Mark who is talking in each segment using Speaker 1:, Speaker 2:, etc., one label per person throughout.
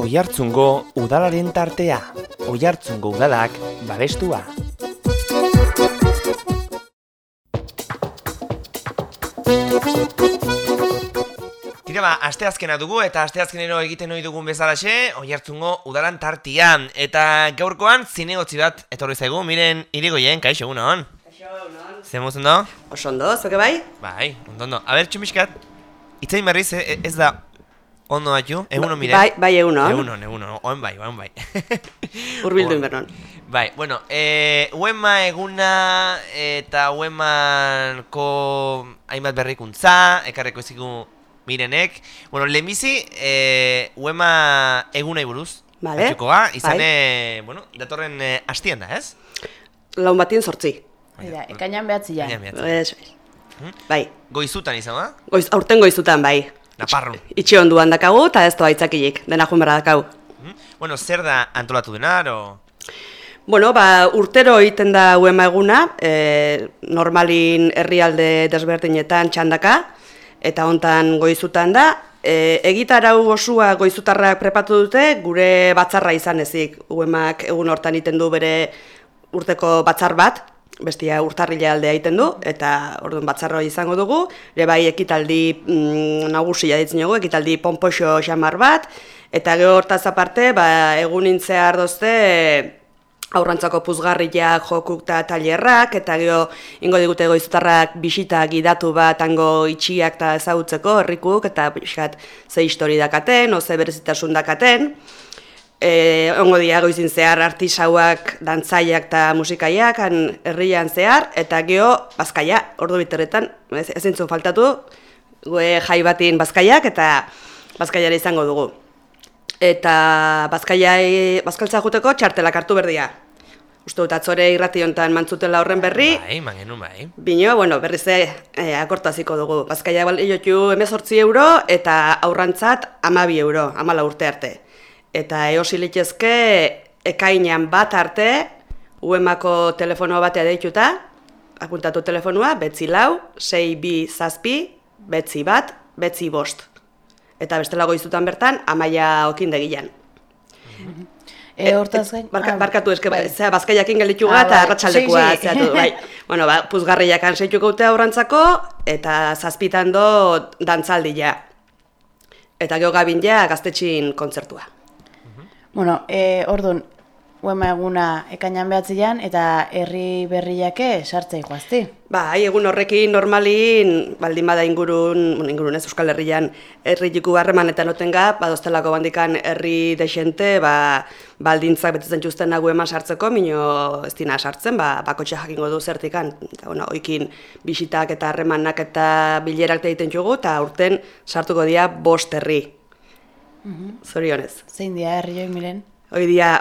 Speaker 1: Oihartzungo udalaren tartea. Oihartzungo udalak babestua. Tira ba, asteazkena dugu eta asteazkenero egiten ohi dugun bezalaxe, oihartzungo udalan tartian. Eta gaurkoan zinegotzi bat etorri zaigu, miren irigoien, kaixo. Zer mozun do?
Speaker 2: Oso ondo, zoke bai?
Speaker 1: Bai, ondo, ondo. A ber, txumiskat, itzain berriz, eh, ez da ondo atu, egunon miren.
Speaker 2: Bai, bai egunon.
Speaker 1: Egunon, egunon, oen bai, oen bai.
Speaker 2: Urbildu inbernon.
Speaker 1: Bai, bueno, e, uema eguna eta uemanko hainbat berrikuntza, ekarreko ezigu mirenek. Bueno, lehenbizi, e, uema egunai buruz.
Speaker 2: Vale,
Speaker 1: Etxukoa, izan,
Speaker 2: bai.
Speaker 1: e, bueno, datorren e, astian da, ez?
Speaker 2: Laun batien sortzi.
Speaker 3: Hida, ekainan behatzi ja.
Speaker 1: Baina, behatzi.
Speaker 2: Bai.
Speaker 1: Goizutan izan, ba?
Speaker 2: Goiz, aurten goizutan, bai.
Speaker 1: Naparru.
Speaker 2: Itxe onduan dakagu eta ez doa itzakilik, dena joan berra dakagu.
Speaker 1: Mhm. Bueno, zer da antolatu dena, o...
Speaker 2: Bueno, ba, urtero egiten da uema eguna, e, normalin herrialde desberdinetan txandaka, eta hontan goizutan da. E, egitarau osua goizutarrak prepatu dute, gure batzarra izan ezik. Uemak egun hortan egiten du bere urteko batzar bat, bestia urtarrila aldea egiten du, eta orduan batzarro izango dugu, ere bai ekitaldi mm, nagusia ditzen dugu, ekitaldi pompoxo xamar bat, eta gero hortaz aparte, ba, egunin zehar dozte, aurrantzako puzgarriak, jokuk eta tailerrak, eta gero ingo digute goizutarrak bisita gidatu bat hango itxiak eta ezagutzeko, herrikuk, eta pixkat ze histori dakaten, o ze berezitasun dakaten. E, ongo dira goizin zehar artisauak, dantzaiak eta musikaiak han herrian zehar, eta geho bazkaia, ordu biteretan, ez, ezin zuen faltatu, gue jai batin bazkaiak eta bazkaiara izango dugu. Eta bazkaiai, bazkaltza juteko txartelak hartu berdia. Uste dut atzore irrati hontan mantzutela horren berri,
Speaker 1: Bai, mangenu, bai.
Speaker 2: Bino, bueno, berriz e, e, akortaziko dugu. Bazkaia baliotu emezortzi euro eta aurrantzat amabi euro, amala urte arte. Eta eosi litezke ekainean bat arte, uemako telefono batea deituta, apuntatu telefonua, betzi lau, sei bi zazpi, betzi bat, betzi bost. Eta bestela goizutan bertan, amaia okindegian.
Speaker 3: E, hortaz gain...
Speaker 2: Barka,
Speaker 3: ah,
Speaker 2: barkatu eske,
Speaker 3: bai.
Speaker 2: zera, bazkaiakin gelituga
Speaker 3: Ah,
Speaker 2: eta
Speaker 3: bai.
Speaker 2: arratsaldekoa
Speaker 3: Sí, sí.
Speaker 2: zehatu, bai. Bueno, ba, puzgarriak anseituko dute aurrantzako, eta zazpitan do dantzaldia. Eta geho gabin ja gaztetxin kontzertua.
Speaker 3: Bueno, e, orduan, uema eguna ekainan behatzi jan, eta herri berriake sartzei guazti.
Speaker 2: Ba, egun horrekin normalin, baldin bada ingurun, bueno, ingurun ez Euskal Herrian, herri jiku harremanetan otenga, badoztelako bandikan herri desente, ba, baldintzak betetzen txuzten nagu eman sartzeko, mino ez dina sartzen, ba, bakotxe jakingo du zertikan. Eta, bueno, oikin bisitak eta harremanak eta bilerak egiten jugu, eta urten sartuko dira bost herri. Zorionez.
Speaker 3: Zein dia herri joi miren?
Speaker 2: Hoi dia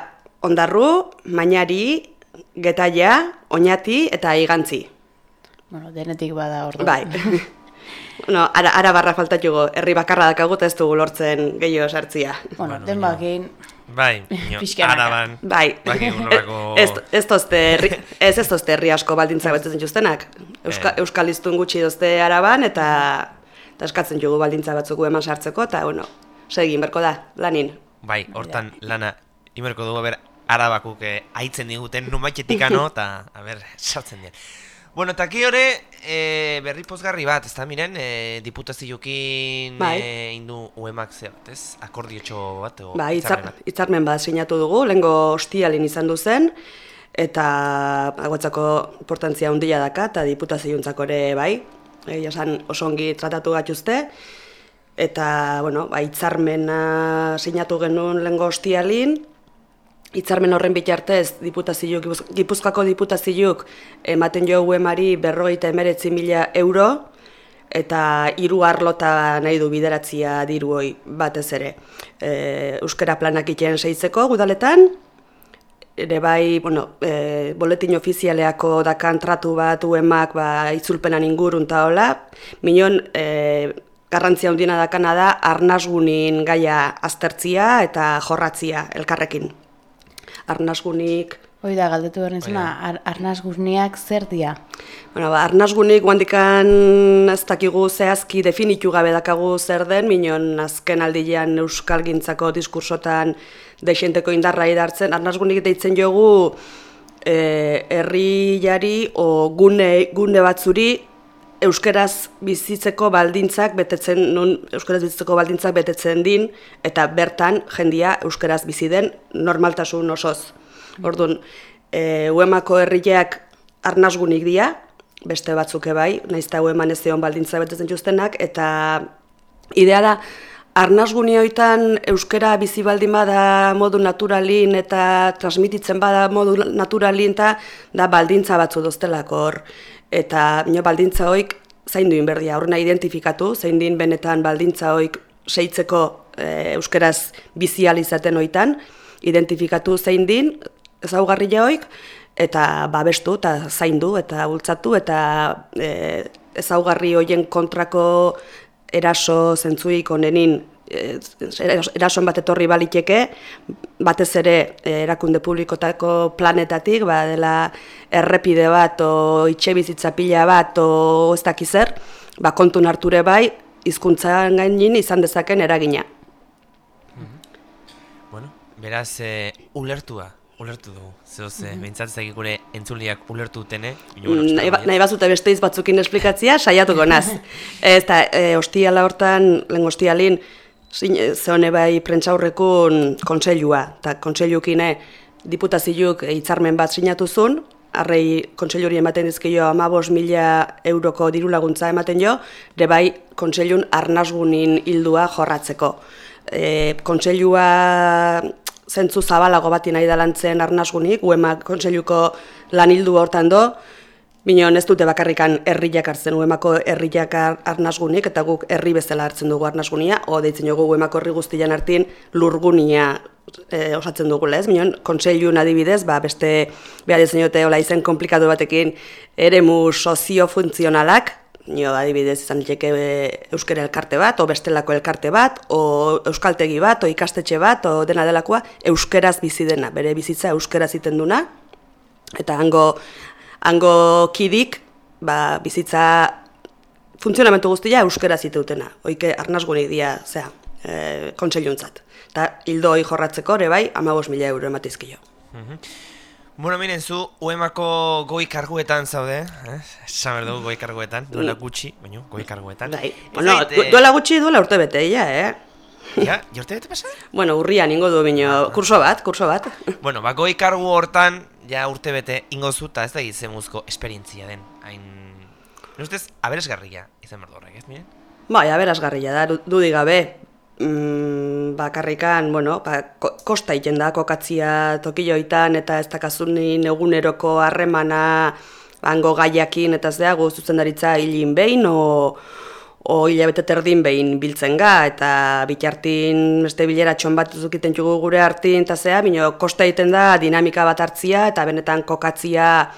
Speaker 2: ondarru, mainari, getaia, oñati eta igantzi.
Speaker 3: Bueno, denetik bada orduan.
Speaker 2: Bai. bueno, ara, ara barra faltatuko, herri bakarra dakagu ez dugu lortzen gehiago sartzia.
Speaker 3: Bueno,
Speaker 1: Bueno,
Speaker 3: den bakin...
Speaker 1: Bai, araban.
Speaker 2: Bai.
Speaker 1: Horrelako...
Speaker 2: Ez, ez tozte herri, ez ez tozte herri asko baldintzak betetzen txustenak. Euska,
Speaker 1: Eh.
Speaker 2: Euskal iztun gutxi dozte araban eta, eta eskatzen jugu baldintza batzuk eman sartzeko eta, bueno, segin berko da, lanin.
Speaker 1: Bai, hortan lana imerko dugu, ber, arabakuk eh, aitzen diguten numaitetikano, eta, a ber, sartzen dien. Bueno, eta ki hori e, berri pozgarri bat, ez da, miren, e, diputaziokin
Speaker 2: Bai.
Speaker 1: e, indu uemak ze bat, ez? Akordiotxo bat, o
Speaker 2: Ba,
Speaker 1: hitzarmen
Speaker 2: hitzar, hitzarmen bat sinatu dugu, lehengo ostialin izan du zen, eta aguatzako importantzia handia daka, eta diputazioentzako ere bai, egia esan oso ongi tratatu gatuzte, eta, bueno, ba, hitzarmena sinatu genuen lehengo ostialin, Hitzarmen horren bitartez, diputazioak, Gipuz- Gipuzkoako diputazioak ematen jo uemari berrogeita emeretzi mila euro, eta hiru arlota nahi du bideratzia diru hoi batez ere. E, euskara planak iten seitzeko gudaletan, ere bai, bueno, e, boletin ofizialeako dakan tratu bat uemak ba, itzulpenan ingurun eta hola, minon e, garrantzia handiena dakana da arnasgunin gaia aztertzia eta jorratzia elkarrekin. Arnasgunik
Speaker 3: Hoi da, galdetu behar nizuna, ar, arnaz guzniak zer dia?
Speaker 2: Bueno, ba, arnazgunik guandikan ez dakigu zehazki definitu gabe dakagu zer den, minon azken aldilean Euskal Gintzako diskursotan deixenteko indarra idartzen, arnazgunik deitzen jogu e, herriari o gune, gune batzuri euskeraz bizitzeko baldintzak betetzen nun euskeraz bizitzeko baldintzak betetzen din eta bertan jendia euskeraz bizi den normaltasun osoz. Orduan, e, uemako herriak arnazgunik dira, beste batzuk bai, naiz eta ueman ez zion baldintza betetzen justenak, eta idea da, arnazguni hoitan euskera bizi baldin bada modu naturalin eta transmititzen bada modu naturalin eta da baldintza batzu doztelako hor. Eta nio baldintza hoik zain duin berdia, horrena identifikatu, zein din benetan baldintza hoik seitzeko e, euskeraz bizializaten hoitan, identifikatu zein din, ezaugarri hoik, eta babestu eta zaindu eta bultzatu eta e, ezaugarri hoien kontrako eraso zentzuik onenin e, erason bat etorri baliteke, batez ere e, erakunde publikotako planetatik, ba, dela errepide bat o itxe bizitza pila bat o ez dakizer, ba, kontun harture bai, hizkuntzan gainin izan dezaken eragina.
Speaker 1: Bueno, beraz, e, ulertua, ulertu dugu. Zeoz, mm -hmm. gure entzuliak ulertu dutene.
Speaker 2: Mm, nahi, ba, nahi bazute beste batzukin esplikatzia, saiatuko naz. ez da, e, ostiala hortan, lehen ostialin, zehone bai prentsaurrekun kontseilua, eta kontseilukine diputaziuk hitzarmen bat sinatu zuen, arrei kontseiluri ematen dizkio amabos mila euroko diru laguntza ematen jo, de bai kontseilun arnazgunin hildua jorratzeko. E, kontseilua zentzu zabalago bati nahi dalantzen arnazgunik, uema kontseiluko lan hildu hortan do, Minon ez dute bakarrikan herriak hartzen uemako herriak arnazgunik eta guk herri bezala hartzen dugu arnazgunia, o deitzen dugu uemako herri guztian hartin lurgunia e, osatzen dugu lez. Minon, kontseilu adibidez, ba, beste behar ditzen dute hola izen komplikatu batekin eremu soziofuntzionalak, Nio, adibidez izan diteke euskera elkarte bat, o bestelako elkarte bat, o euskaltegi bat, o ikastetxe bat, o dena delakoa, euskeraz bizi dena, bere bizitza euskeraz iten duna. Eta hango, hango kidik, ba, bizitza funtzionamentu guztia euskera ziteutena. Oike arnazgunik dia, zea, e, kontseiluntzat. Eta hildo hori jorratzeko, ere bai, amagos mila euro ematizkio. Mm
Speaker 1: Bueno, miren, zu UEMako goi karguetan zaude, eh? Esan dugu goi karguetan, duela mm. gutxi, baina goi karguetan.
Speaker 2: Bai. Bueno, du, duela gutxi duela urte bete, ja, eh?
Speaker 1: Ja, ja urte bete pasa?
Speaker 2: Bueno, urria ningo du bino, ah, kurso bat, kurso bat.
Speaker 1: Bueno, ba, goi kargu hortan, ja urte bete ingo zu, eta ez da gizem uzko esperientzia den. Hain... Nustez, aberesgarria izan berdu horrek, ez, miren?
Speaker 2: Bai, aberesgarria da, dudik gabe, mm, bakarrikan, bueno, ba, kosta iten da kokatzia tokioitan eta ez dakazunin eguneroko harremana bango gaiakin eta ez dugu zuzendaritza hilin behin o, o hilabete terdin behin biltzen ga eta bitartin beste bilera txon bat zukiten jugu gure hartin eta zea, bino kosta egiten da dinamika bat hartzia eta benetan kokatzia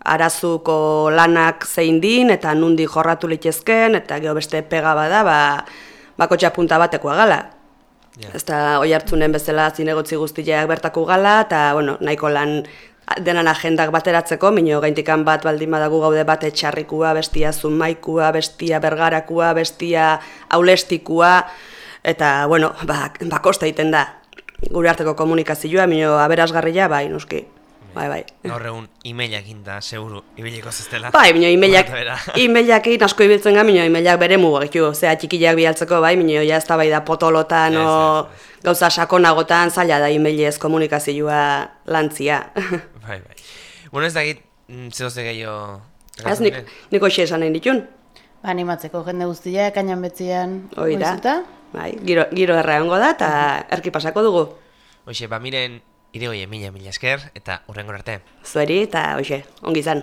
Speaker 2: arazuko lanak zein din eta nundi jorratu litezken eta geho beste pega bada, ba, bakotxa punta batekoa gala. Yeah. Ez da, oi hartzunen bezala zinegotzi guztiak bertako gala, eta, bueno, nahiko lan denan agendak bateratzeko, minio gaintikan bat baldin badagu gaude bat etxarrikua, bestia zumaikua, bestia bergarakua, bestia aulestikua, eta, bueno, ba, bakosta egiten da. Gure arteko komunikazioa, minio aberazgarria, bai, nuski. Bai, bai.
Speaker 1: Gaur egun emailak inda, seguru, ibiliko zestela.
Speaker 2: Bai, minio, emailak, emailak egin asko ibiltzen ga, minio, emailak bere mugak, jo, zea txikileak bialtzeko, bai, minio, ja ez da bai da potolotan, yes, o, gauza sakonagotan, zaila da emailez komunikazioa lantzia.
Speaker 1: bai, bai. Bueno, ez da egit, mm, gehiago...
Speaker 2: Ez, nik, niko xe esan nahi ditun.
Speaker 3: Ba, animatzeko jende guztia, kainan betzian,
Speaker 2: oizuta. Bai, giro, giro erra da, eta erki pasako dugu.
Speaker 1: Oixe, ba, miren, Ire mila mila esker eta urrengo arte.
Speaker 2: Zueri eta hoxe, ongi izan.